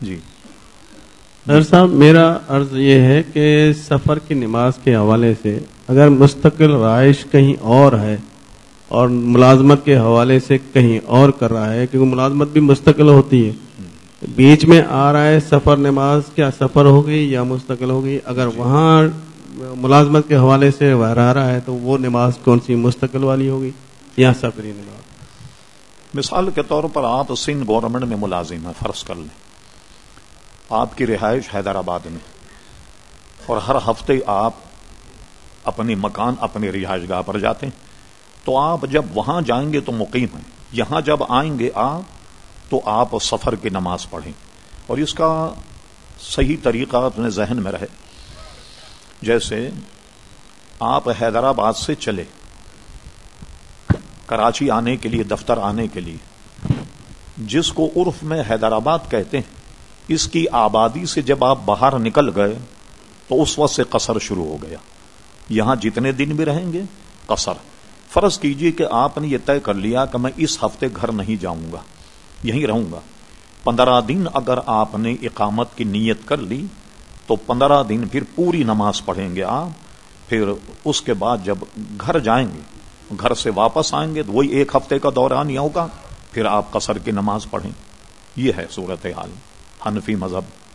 جی۔ سر صاحب میرا عرض یہ ہے کہ سفر کی نماز کے حوالے سے اگر مستقل رہائش کہیں اور ہے اور ملازمت کے حوالے سے کہیں اور کر رہا ہے کیونکہ ملازمت بھی مستقل ہوتی ہے بیچ میں آ رہا ہے سفر نماز کیا سفر ہوگی یا مستقل ہوگی؟ اگر وہاں ملازمت کے حوالے سے وہ رہ رہا ہے تو وہ نماز کون سی مستقل والی ہوگی یا سفری نماز؟ مثال کے طور پر آپ سندھ گورنمنٹ میں ملازم ہیں فرض کر لیں۔ آپ کی رہائش حیدرآباد میں۔ اور ہر ہفتے آپ اپنی مکان، اپنی رہائش گاہ پر جاتے ہیں۔ تو آپ جب وہاں جائیں گے تو مقیم ہیں۔ یہاں جب آئیں گے آپ، تو آپ سفر کی نماز پڑھیں۔ اور اس کا صحیح طریقہ اپنے ذہن میں رہے۔ جیسے آپ حیدرآباد سے چلے، کراچی آنے کے لیے، دفتر آنے کے لیے، جس کو عرف میں حیدرآباد کہتے ہیں اس کی آبادی سے جب آپ باہر نکل گئے، تو اس وقت سے قصر شروع ہو گیا۔ یہاں جتنے دن بھی رہیں گے، قصر۔ فرض کیجیے کہ آپ نے یہ طے کر لیا کہ میں اس ہفتے گھر نہیں جاؤں گا، یہیں رہوں گا۔ پندرہ دن اگر آپ نے اقامت کی نیت کر لی، تو پندرہ دن پھر پوری نماز پڑھیں گے آپ۔ پھر اس کے بعد جب گھر جائیں گے، گھر سے واپس آئیں گے، تو وہی ایک ہفتے کا دوران یہ ہوگا، پھر آپ قصر کی نماز پڑھیں۔ یہ ہے صورت حال حنفی مذہب۔